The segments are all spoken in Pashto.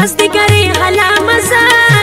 मस्ती करे हला मजा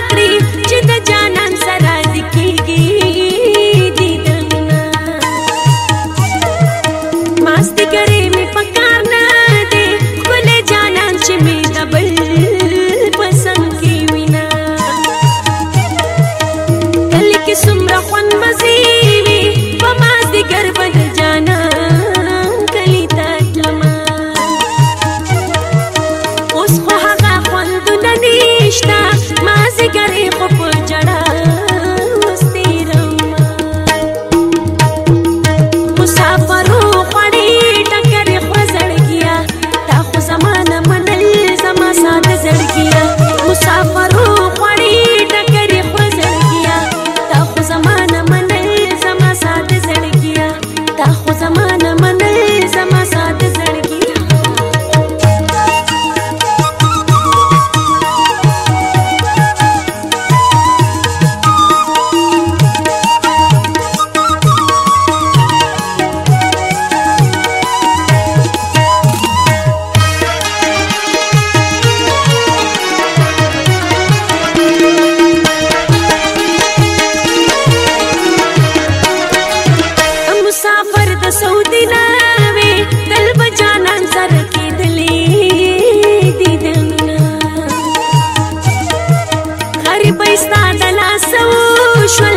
سوو شل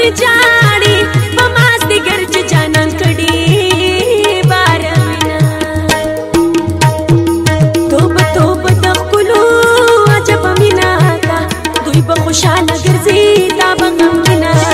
پسې جاړي په ماس دي ګرځ جانان کړي خوشاله ګرځي دا به غمجنه